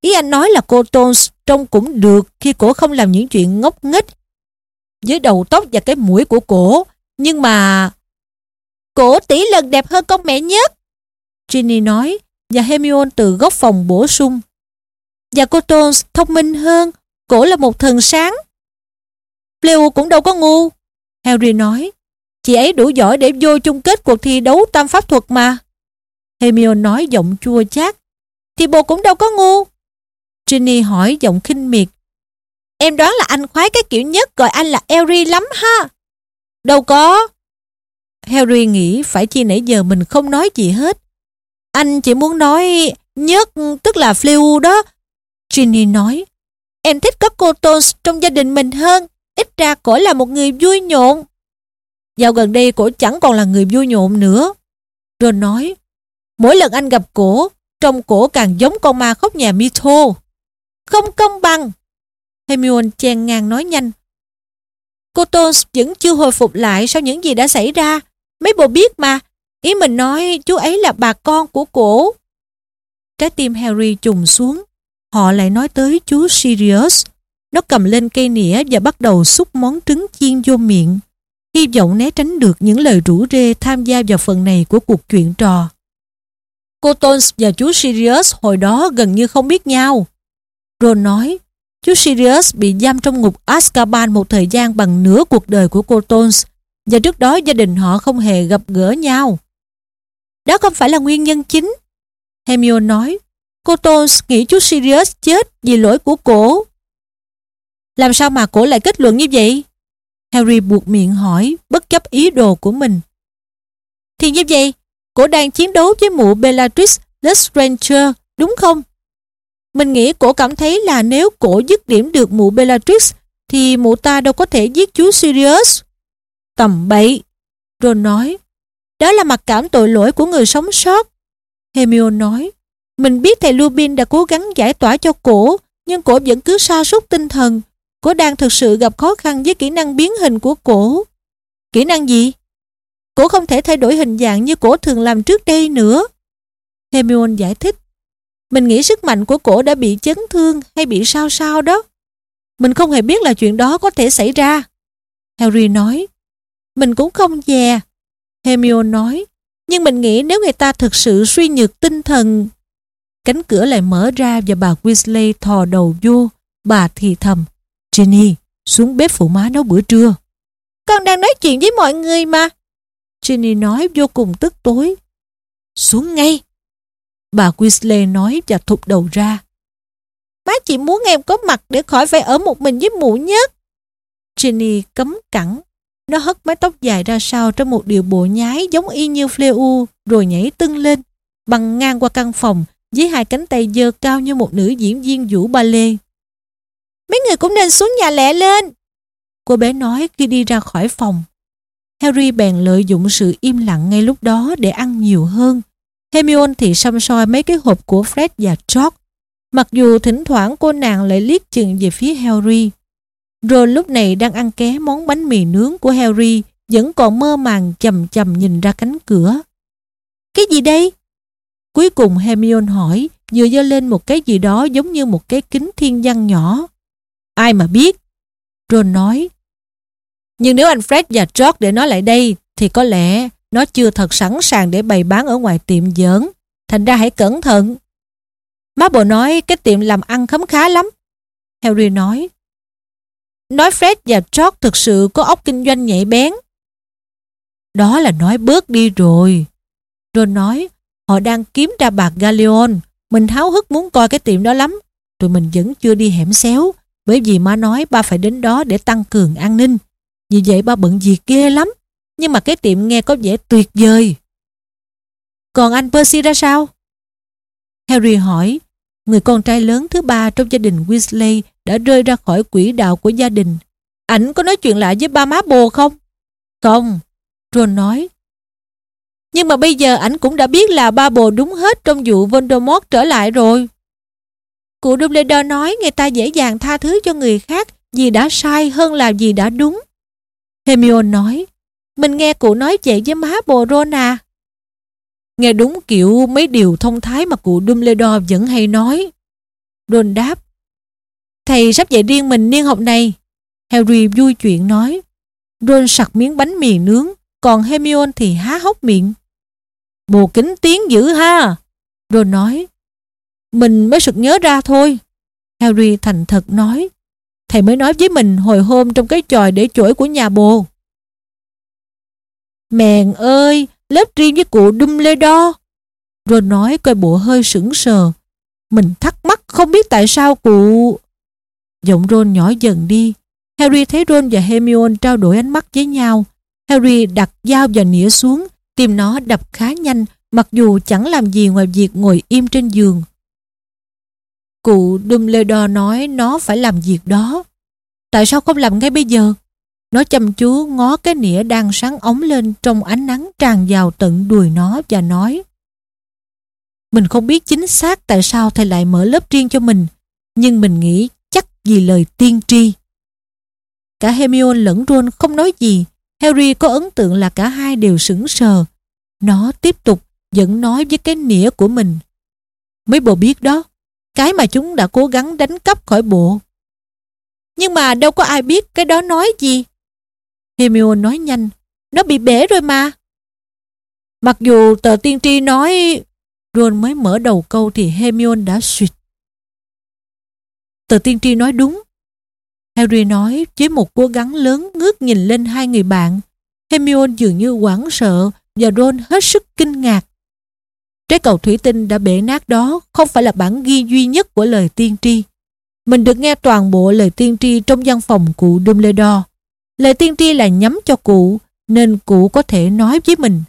Ý anh nói là cô Tones trông cũng được khi cổ không làm những chuyện ngốc nghếch với đầu tóc và cái mũi của cổ. Nhưng mà... Cổ tỷ lần đẹp hơn con mẹ nhất. Ginny nói và Hermione từ góc phòng bổ sung. Và cô Tones thông minh hơn, cổ là một thần sáng. Fleu cũng đâu có ngu. Harry nói, chị ấy đủ giỏi để vô chung kết cuộc thi đấu tam pháp thuật mà. Hermione nói giọng chua chát, thì bồ cũng đâu có ngu. Ginny hỏi giọng khinh miệt. Em đoán là anh khoái cái kiểu nhất gọi anh là Harry lắm ha. Đâu có. Harry nghĩ phải chi nãy giờ mình không nói gì hết. Anh chỉ muốn nói nhất tức là Fleu đó. Ginny nói. Em thích có cô Tones trong gia đình mình hơn. Ít ra cổ là một người vui nhộn. Dạo gần đây cổ chẳng còn là người vui nhộn nữa. Ron nói. Mỗi lần anh gặp cổ, trông cổ càng giống con ma khóc nhà Mito. Không công bằng. Hermione chen ngang nói nhanh. Cô Tones vẫn chưa hồi phục lại sau những gì đã xảy ra. Mấy bộ biết mà. Ý mình nói chú ấy là bà con của cổ. Trái tim Harry trùng xuống. Họ lại nói tới chú Sirius. Nó cầm lên cây nĩa và bắt đầu xúc món trứng chiên vô miệng. Hy vọng né tránh được những lời rủ rê tham gia vào phần này của cuộc chuyện trò. Cô Tones và chú Sirius hồi đó gần như không biết nhau. Ron nói, chú Sirius bị giam trong ngục Azkaban một thời gian bằng nửa cuộc đời của cô Tones và trước đó gia đình họ không hề gặp gỡ nhau. Đó không phải là nguyên nhân chính. Hermione nói, cô Tones nghĩ chú Sirius chết vì lỗi của cổ. Làm sao mà cổ lại kết luận như vậy? Harry buộc miệng hỏi, bất chấp ý đồ của mình. Thì như vậy, cổ đang chiến đấu với mụ Bellatrix Lestrange, đúng không? Mình nghĩ cổ cảm thấy là nếu cổ dứt điểm được mụ Bellatrix thì mụ ta đâu có thể giết chú Sirius. Tầm bậy. Ron nói. Đó là mặc cảm tội lỗi của người sống sót. Hermione nói. Mình biết thầy Lupin đã cố gắng giải tỏa cho cổ, nhưng cổ vẫn cứ sa sút tinh thần. Cổ đang thực sự gặp khó khăn với kỹ năng biến hình của cổ. Kỹ năng gì? Cổ không thể thay đổi hình dạng như cổ thường làm trước đây nữa. Hermione giải thích. Mình nghĩ sức mạnh của cổ đã bị chấn thương hay bị sao sao đó. Mình không hề biết là chuyện đó có thể xảy ra. Harry nói. Mình cũng không già, Hermione nói. Nhưng mình nghĩ nếu người ta thực sự suy nhược tinh thần... Cánh cửa lại mở ra và bà Weasley thò đầu vô. Bà thì thầm. Ginny, xuống bếp phụ má nấu bữa trưa. Con đang nói chuyện với mọi người mà. Ginny nói vô cùng tức tối. Xuống ngay. Bà Weasley nói và thụt đầu ra. Má chỉ muốn em có mặt để khỏi phải ở một mình với mụ nhất. Ginny cấm cẳng. Nó hất mái tóc dài ra sau trong một điệu bộ nhái giống y như Fleu rồi nhảy tưng lên, băng ngang qua căn phòng với hai cánh tay dơ cao như một nữ diễn viên vũ ba lê. Mấy người cũng nên xuống nhà lẹ lên. Cô bé nói khi đi ra khỏi phòng. Harry bèn lợi dụng sự im lặng ngay lúc đó để ăn nhiều hơn. Hermione thì xăm soi mấy cái hộp của Fred và George. Mặc dù thỉnh thoảng cô nàng lại liếc chừng về phía Harry. Ron lúc này đang ăn ké món bánh mì nướng của Harry, vẫn còn mơ màng chầm chầm nhìn ra cánh cửa. Cái gì đây? Cuối cùng Hermione hỏi, vừa dơ lên một cái gì đó giống như một cái kính thiên văn nhỏ. Ai mà biết? Ron nói. Nhưng nếu anh Fred và George để nó lại đây, thì có lẽ nó chưa thật sẵn sàng để bày bán ở ngoài tiệm giỡn. Thành ra hãy cẩn thận. Má bộ nói, cái tiệm làm ăn khấm khá lắm. Harry nói. Nói Fred và George thực sự có óc kinh doanh nhạy bén. Đó là nói bớt đi rồi. Ron nói, họ đang kiếm ra bạc Galleon. Mình háo hức muốn coi cái tiệm đó lắm. Tụi mình vẫn chưa đi hẻm xéo. Bởi vì má nói ba phải đến đó để tăng cường an ninh. Vì vậy ba bận việc ghê lắm. Nhưng mà cái tiệm nghe có vẻ tuyệt vời. Còn anh Percy ra sao? Harry hỏi, người con trai lớn thứ ba trong gia đình Weasley đã rơi ra khỏi quỹ đạo của gia đình. Ảnh có nói chuyện lại với ba má bồ không? Không, Ron nói. Nhưng mà bây giờ ảnh cũng đã biết là ba bồ đúng hết trong vụ Voldemort trở lại rồi. Cụ Dumbledore nói người ta dễ dàng tha thứ cho người khác vì đã sai hơn là vì đã đúng. Hermione nói, mình nghe cụ nói vậy với má bồ Ron à. Nghe đúng kiểu mấy điều thông thái mà cụ Dumbledore vẫn hay nói. Ron đáp, thầy sắp dạy riêng mình niên học này. Harry vui chuyện nói. Ron sặc miếng bánh mì nướng, còn Hermione thì há hốc miệng. Bồ kính tiếng dữ ha. Ron nói, mình mới sực nhớ ra thôi. Harry thành thật nói, thầy mới nói với mình hồi hôm trong cái tròi để chổi của nhà bồ. Mèn ơi, lớp riêng với cụ Dumbledore. Ron nói coi bộ hơi sững sờ. Mình thắc mắc không biết tại sao cụ... Giọng Ron nhỏ dần đi. Harry thấy Ron và Hermione trao đổi ánh mắt với nhau. Harry đặt dao và nĩa xuống, tim nó đập khá nhanh, mặc dù chẳng làm gì ngoài việc ngồi im trên giường. Cụ Dumbledore nói nó phải làm việc đó. Tại sao không làm ngay bây giờ? Nó chăm chú ngó cái nĩa đang sáng ống lên trong ánh nắng tràn vào tận đùi nó và nói Mình không biết chính xác tại sao thầy lại mở lớp riêng cho mình, nhưng mình nghĩ vì lời tiên tri. Cả Hermione lẫn Ron không nói gì. Harry có ấn tượng là cả hai đều sững sờ. Nó tiếp tục vẫn nói với cái nĩa của mình. Mấy bộ biết đó, cái mà chúng đã cố gắng đánh cắp khỏi bộ. Nhưng mà đâu có ai biết cái đó nói gì. Hermione nói nhanh, nó bị bể rồi mà. Mặc dù tờ tiên tri nói... Ron mới mở đầu câu thì Hermione đã suyệt. Tờ tiên tri nói đúng. Harry nói với một cố gắng lớn ngước nhìn lên hai người bạn. Hermione dường như hoảng sợ và Ron hết sức kinh ngạc. Trái cầu thủy tinh đã bể nát đó không phải là bản ghi duy nhất của lời tiên tri. Mình được nghe toàn bộ lời tiên tri trong văn phòng cụ Dumbledore. Lời tiên tri là nhắm cho cụ, nên cụ có thể nói với mình.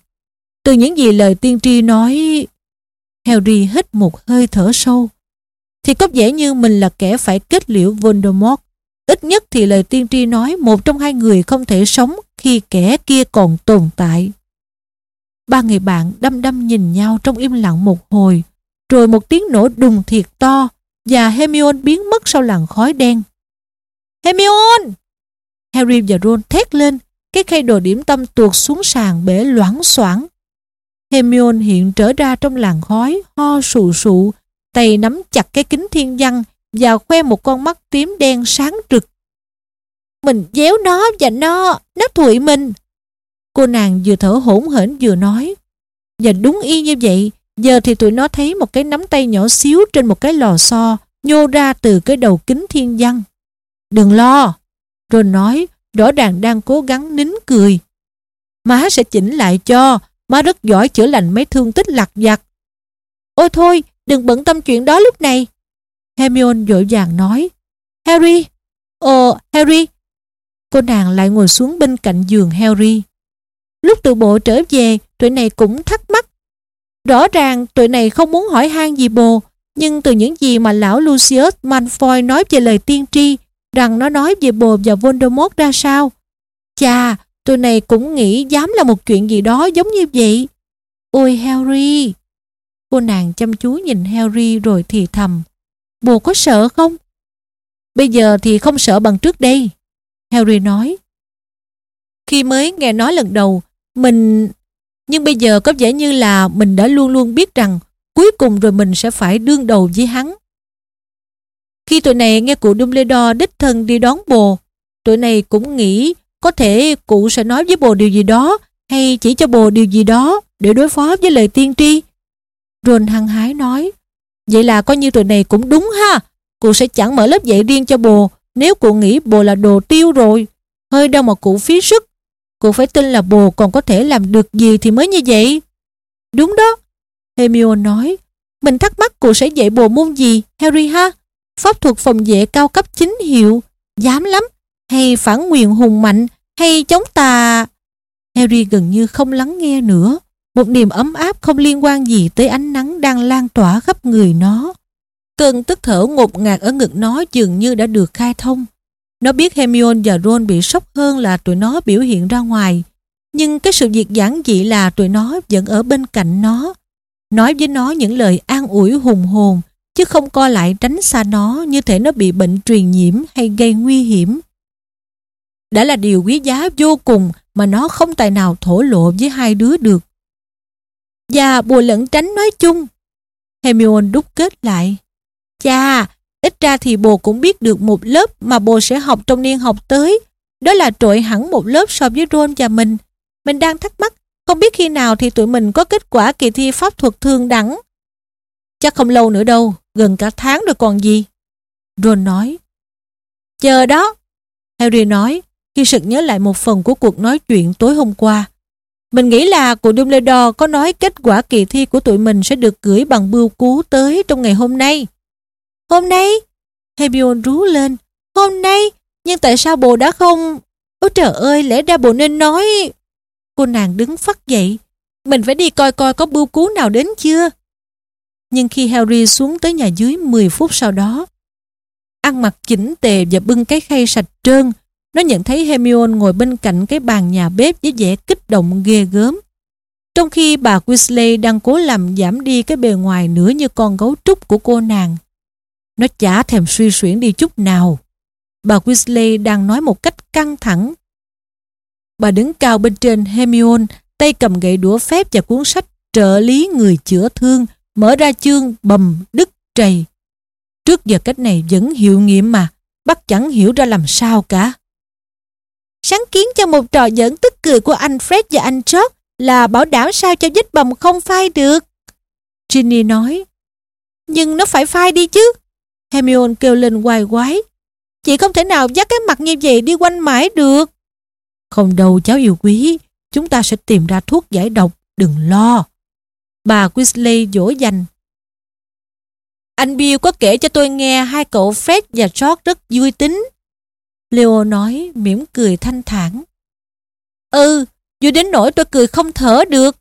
Từ những gì lời tiên tri nói... Harry hít một hơi thở sâu. Thì có vẻ như mình là kẻ phải kết liễu Voldemort. Ít nhất thì lời tiên tri nói một trong hai người không thể sống khi kẻ kia còn tồn tại. Ba người bạn đăm đăm nhìn nhau trong im lặng một hồi, rồi một tiếng nổ đùng thiệt to và Hermione biến mất sau làn khói đen. Hermione! Harry và Ron thét lên, cái khay đồ điểm tâm tuột xuống sàn bể loãng xoảng. Hermione hiện trở ra trong làn khói, ho sụ sụ, tay nắm chặt cái kính thiên văn và khoe một con mắt tím đen sáng rực. Mình déo nó và nó, nó thụi mình. Cô nàng vừa thở hổn hển vừa nói. Và đúng y như vậy, giờ thì tụi nó thấy một cái nắm tay nhỏ xíu trên một cái lò xo nhô ra từ cái đầu kính thiên văn. Đừng lo, rồi nói, rõ ràng đang cố gắng nín cười. Má sẽ chỉnh lại cho, má rất giỏi chữa lành mấy thương tích lặt vặt. Ôi thôi, đừng bận tâm chuyện đó lúc này. Hermione dội vàng nói, Harry, ồ Harry. Cô nàng lại ngồi xuống bên cạnh giường Harry. Lúc từ bộ trở về, tụi này cũng thắc mắc. Rõ ràng tụi này không muốn hỏi han gì bồ, nhưng từ những gì mà lão Lucius Malfoy nói về lời tiên tri, rằng nó nói về bồ và Voldemort ra sao. Chà, tụi này cũng nghĩ dám là một chuyện gì đó giống như vậy. Ôi Harry! Cô nàng chăm chú nhìn Harry rồi thì thầm. Bồ có sợ không? Bây giờ thì không sợ bằng trước đây. Harry nói. Khi mới nghe nói lần đầu, mình... Nhưng bây giờ có vẻ như là mình đã luôn luôn biết rằng cuối cùng rồi mình sẽ phải đương đầu với hắn. Khi tụi này nghe cụ Dumbledore đích thân đi đón bồ, tụi này cũng nghĩ có thể cụ sẽ nói với bồ điều gì đó hay chỉ cho bồ điều gì đó để đối phó với lời tiên tri. Ron hăng hái nói, vậy là coi như tụi này cũng đúng ha, cụ sẽ chẳng mở lớp dạy riêng cho bồ nếu cụ nghĩ bồ là đồ tiêu rồi. Hơi đâu mà cụ phí sức, cụ phải tin là bồ còn có thể làm được gì thì mới như vậy. Đúng đó, Hermione nói, mình thắc mắc cụ sẽ dạy bồ môn gì, Harry ha? Pháp thuật phòng vệ cao cấp chính hiệu, dám lắm, hay phản nguyện hùng mạnh, hay chống tà... Harry gần như không lắng nghe nữa. Một niềm ấm áp không liên quan gì tới ánh nắng đang lan tỏa khắp người nó. Cơn tức thở ngột ngạt ở ngực nó dường như đã được khai thông. Nó biết Hermione và Ron bị sốc hơn là tụi nó biểu hiện ra ngoài. Nhưng cái sự việc giản dị là tụi nó vẫn ở bên cạnh nó. Nói với nó những lời an ủi hùng hồn, chứ không co lại tránh xa nó như thể nó bị bệnh truyền nhiễm hay gây nguy hiểm. Đã là điều quý giá vô cùng mà nó không tài nào thổ lộ với hai đứa được. Và bùa lẫn tránh nói chung. Hermione đúc kết lại. Chà, ít ra thì bồ cũng biết được một lớp mà bồ sẽ học trong niên học tới. Đó là trội hẳn một lớp so với Ron và mình. Mình đang thắc mắc, không biết khi nào thì tụi mình có kết quả kỳ thi pháp thuật thường đẳng. Chắc không lâu nữa đâu, gần cả tháng rồi còn gì. Ron nói. Chờ đó. Harry nói, khi sực nhớ lại một phần của cuộc nói chuyện tối hôm qua. Mình nghĩ là cụ Dumbledore có nói kết quả kỳ thi của tụi mình sẽ được gửi bằng bưu cú tới trong ngày hôm nay. Hôm nay? Hermione rú lên. Hôm nay? Nhưng tại sao bồ đã không... Ôi trời ơi, lẽ ra bồ nên nói... Cô nàng đứng phát dậy. Mình phải đi coi coi có bưu cú nào đến chưa. Nhưng khi Harry xuống tới nhà dưới 10 phút sau đó, ăn mặc chỉnh tề và bưng cái khay sạch trơn, nó nhận thấy Hermione ngồi bên cạnh cái bàn nhà bếp với vẻ kích động ghê gớm. Trong khi bà Weasley đang cố làm giảm đi cái bề ngoài nửa như con gấu trúc của cô nàng. Nó chả thèm suy xuyển đi chút nào. Bà Weasley đang nói một cách căng thẳng. Bà đứng cao bên trên Hermione, tay cầm gậy đũa phép và cuốn sách trợ lý người chữa thương, mở ra chương bầm đứt trầy. Trước giờ cách này vẫn hiệu nghiệm mà, bắt chẳng hiểu ra làm sao cả. Sáng kiến cho một trò giỡn tức cười của anh Fred và anh George là bảo đảm sao cho vết bầm không phai được. Ginny nói. Nhưng nó phải phai đi chứ. Hermione kêu lên hoài quái. Chị không thể nào dắt cái mặt như vậy đi quanh mãi được. Không đâu cháu yêu quý, chúng ta sẽ tìm ra thuốc giải độc, đừng lo. Bà Weasley dỗ dành. Anh Bill có kể cho tôi nghe hai cậu Fred và George rất vui tính. Leo nói mỉm cười thanh thản. Ừ, vui đến nỗi tôi cười không thở được.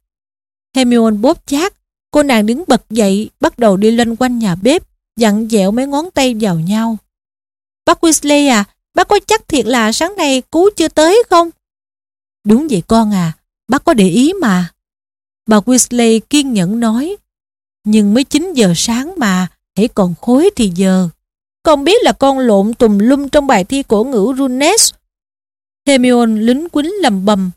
Hermione bóp chát, cô nàng đứng bật dậy, bắt đầu đi loanh quanh nhà bếp, dặn dẹo mấy ngón tay vào nhau. Bác Weasley à, bác có chắc thiệt là sáng nay cú chưa tới không? Đúng vậy con à, bác có để ý mà. Bà Weasley kiên nhẫn nói, nhưng mới 9 giờ sáng mà, hãy còn khối thì giờ. Con biết là con lộn tùm lum trong bài thi cổ ngữ Runes. Hermione lính quýnh lầm bầm.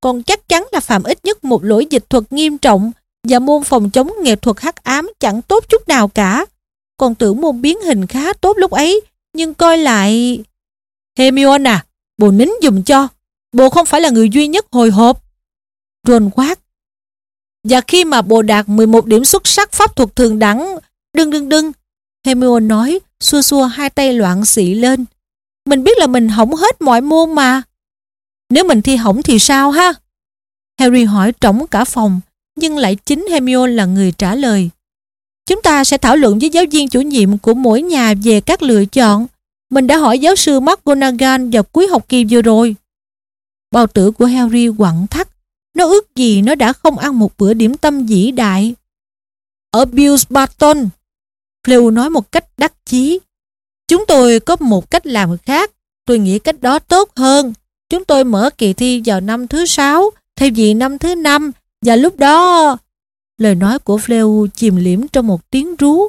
Con chắc chắn là phạm ít nhất một lỗi dịch thuật nghiêm trọng và môn phòng chống nghệ thuật hắc ám chẳng tốt chút nào cả. Con tưởng môn biến hình khá tốt lúc ấy, nhưng coi lại... Hermione à, bồ nín dùm cho. Bồ không phải là người duy nhất hồi hộp. Ron quát. Và khi mà bồ đạt 11 điểm xuất sắc pháp thuật thường đẳng, đừng đừng đừng, Hermione nói, xua xua hai tay loạn xị lên. Mình biết là mình hỏng hết mọi môn mà. Nếu mình thi hỏng thì sao ha? Harry hỏi trống cả phòng, nhưng lại chính Hermione là người trả lời. Chúng ta sẽ thảo luận với giáo viên chủ nhiệm của mỗi nhà về các lựa chọn. Mình đã hỏi giáo sư McGonagall vào cuối học kỳ vừa rồi. Bao tử của Harry quặn thắt. Nó ước gì nó đã không ăn một bữa điểm tâm dĩ đại. ở Bills Barton. Fleu nói một cách đắc chí. Chúng tôi có một cách làm khác. Tôi nghĩ cách đó tốt hơn. Chúng tôi mở kỳ thi vào năm thứ sáu thay vì năm thứ năm và lúc đó... Lời nói của Fleu chìm liễm trong một tiếng rú.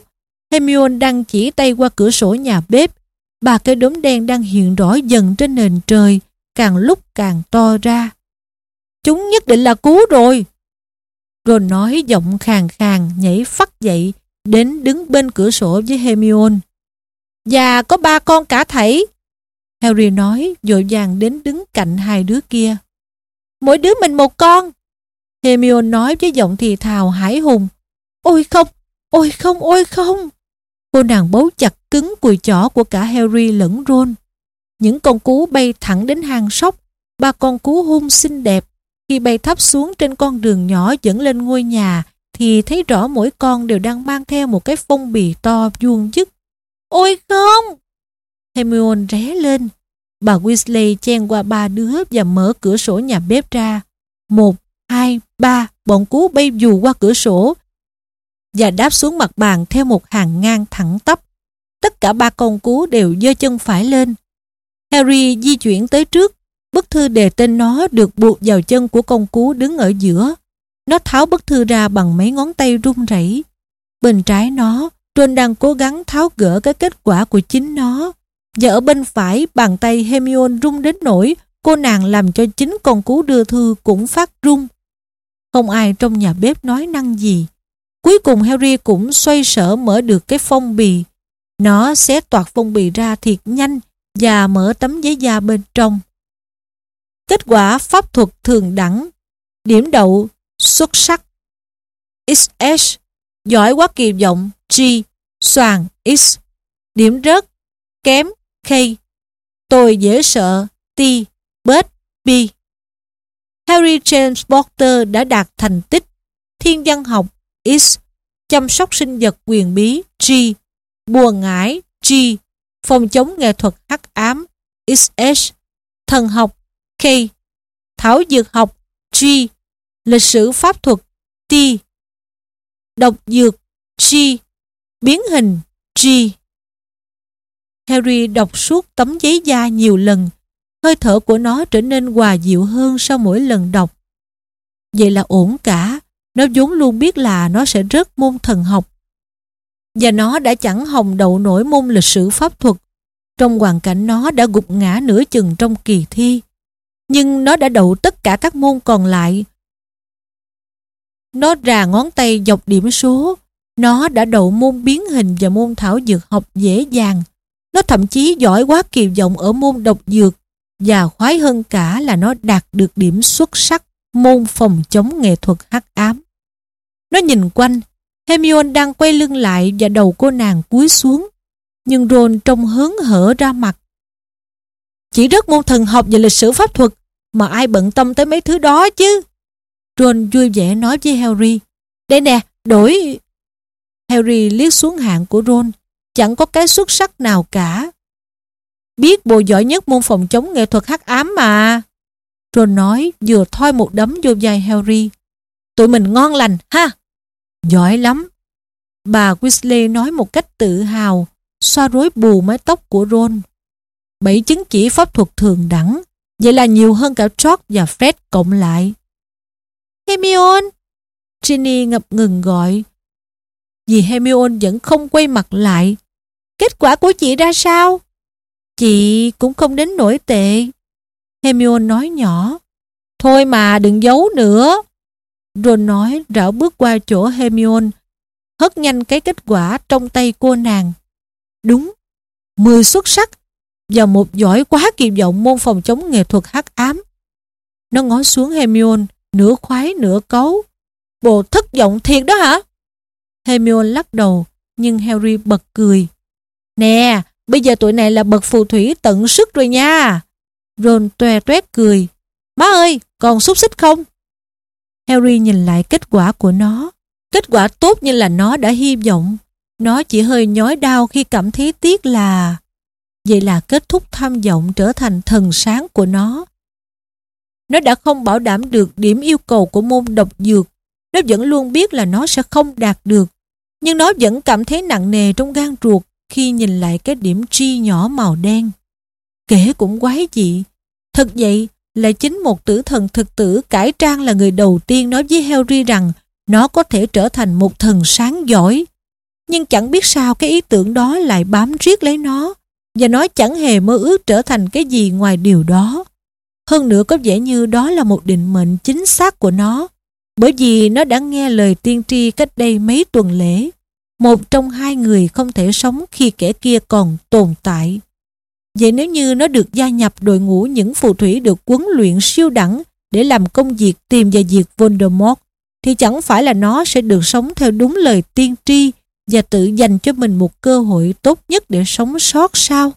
Hermione đang chỉ tay qua cửa sổ nhà bếp. Ba cái đốm đen đang hiện rõ dần trên nền trời, càng lúc càng to ra. Chúng nhất định là cứu rồi. Rồi nói giọng khàn khàn nhảy phắt dậy đến đứng bên cửa sổ với Hermione. Và có ba con cả thảy. Harry nói dội vàng đến đứng cạnh hai đứa kia. Mỗi đứa mình một con. Hermione nói với giọng thì thào hải hùng. Ôi không, ôi không, ôi không. Cô nàng bấu chặt cứng cùi chỏ của cả Harry lẫn Ron. Những con cú bay thẳng đến hang sóc. Ba con cú hung xinh đẹp. Khi bay thấp xuống trên con đường nhỏ dẫn lên ngôi nhà thì thấy rõ mỗi con đều đang mang theo một cái phong bì to vuông dứt. Ôi không! Hermione ré lên. Bà Weasley chen qua ba đứa và mở cửa sổ nhà bếp ra. Một, hai, ba, bọn cú bay dù qua cửa sổ và đáp xuống mặt bàn theo một hàng ngang thẳng tắp. Tất cả ba con cú đều giơ chân phải lên. Harry di chuyển tới trước. Bức thư đề tên nó được buộc vào chân của con cú đứng ở giữa. Nó tháo bức thư ra bằng mấy ngón tay run rẩy. Bên trái nó, Ron đang cố gắng tháo gỡ cái kết quả của chính nó. Và ở bên phải, bàn tay Hermione rung đến nỗi cô nàng làm cho chính con cú đưa thư cũng phát rung. Không ai trong nhà bếp nói năng gì. Cuối cùng Harry cũng xoay sở mở được cái phong bì. Nó xé toạc phong bì ra thiệt nhanh và mở tấm giấy da bên trong. Kết quả pháp thuật thường đẳng. Điểm đậu xuất sắc. XS giỏi quá kỳ vọng. G, soàn. X, điểm rớt. Kém. K, tôi dễ sợ. T, bết. B. Harry James Potter đã đạt thành tích thiên văn học. X, chăm sóc sinh vật quyền bí. G, bùa ngải. G, phòng chống nghệ thuật hắc ám. XS thần học. K, thảo dược học. G lịch sử pháp thuật, T. Độc dược, G. Biến hình, G. Harry đọc suốt tấm giấy da nhiều lần. Hơi thở của nó trở nên hòa dịu hơn sau mỗi lần đọc. Vậy là ổn cả. Nó vốn luôn biết là nó sẽ rớt môn thần học. Và nó đã chẳng hồng đậu nổi môn lịch sử pháp thuật. Trong hoàn cảnh nó đã gục ngã nửa chừng trong kỳ thi. Nhưng nó đã đậu tất cả các môn còn lại nó rà ngón tay dọc điểm số. Nó đã đậu môn biến hình và môn thảo dược học dễ dàng. Nó thậm chí giỏi quá kỳ vọng ở môn độc dược và khoái hơn cả là nó đạt được điểm xuất sắc môn phòng chống nghệ thuật hắc ám. Nó nhìn quanh, Hermione đang quay lưng lại và đầu cô nàng cúi xuống, nhưng Ron trông hớn hở ra mặt. Chỉ rất môn thần học và lịch sử pháp thuật mà ai bận tâm tới mấy thứ đó chứ. Ron vui vẻ nói với Harry. Đây nè, đổi... Harry liếc xuống hạng của Ron. Chẳng có cái xuất sắc nào cả. Biết bộ giỏi nhất môn phòng chống nghệ thuật hắc ám mà. Ron nói vừa thoi một đấm vô vai Harry. Tụi mình ngon lành, ha? Giỏi lắm. Bà Weasley nói một cách tự hào, xoa rối bù mái tóc của Ron. Bảy chứng chỉ pháp thuật thường đẳng, vậy là nhiều hơn cả George và Fred cộng lại. Hermione! Ginny ngập ngừng gọi. Vì Hermione vẫn không quay mặt lại. Kết quả của chị ra sao? Chị cũng không đến nổi tệ. Hermione nói nhỏ. Thôi mà đừng giấu nữa. Ron nói rảo bước qua chỗ Hermione. Hất nhanh cái kết quả trong tay cô nàng. Đúng, 10 xuất sắc và một giỏi quá kỳ vọng môn phòng chống nghệ thuật hắc ám. Nó ngó xuống Hermione nửa khoái nửa cấu. Bộ thất vọng thiệt đó hả? Hermione lắc đầu, nhưng Harry bật cười. Nè, bây giờ tụi này là bậc phù thủy tận sức rồi nha. Ron toe toét cười. Má ơi, còn xúc xích không? Harry nhìn lại kết quả của nó. Kết quả tốt như là nó đã hy vọng. Nó chỉ hơi nhói đau khi cảm thấy tiếc là... Vậy là kết thúc tham vọng trở thành thần sáng của nó. Nó đã không bảo đảm được điểm yêu cầu của môn độc dược. Nó vẫn luôn biết là nó sẽ không đạt được. Nhưng nó vẫn cảm thấy nặng nề trong gan ruột khi nhìn lại cái điểm tri nhỏ màu đen. Kể cũng quái dị. Thật vậy là chính một tử thần thực tử cải trang là người đầu tiên nói với Harry rằng nó có thể trở thành một thần sáng giỏi. Nhưng chẳng biết sao cái ý tưởng đó lại bám riết lấy nó và nó chẳng hề mơ ước trở thành cái gì ngoài điều đó. Hơn nữa có vẻ như đó là một định mệnh chính xác của nó bởi vì nó đã nghe lời tiên tri cách đây mấy tuần lễ. Một trong hai người không thể sống khi kẻ kia còn tồn tại. Vậy nếu như nó được gia nhập đội ngũ những phù thủy được huấn luyện siêu đẳng để làm công việc tìm và diệt Voldemort, thì chẳng phải là nó sẽ được sống theo đúng lời tiên tri và tự dành cho mình một cơ hội tốt nhất để sống sót sao?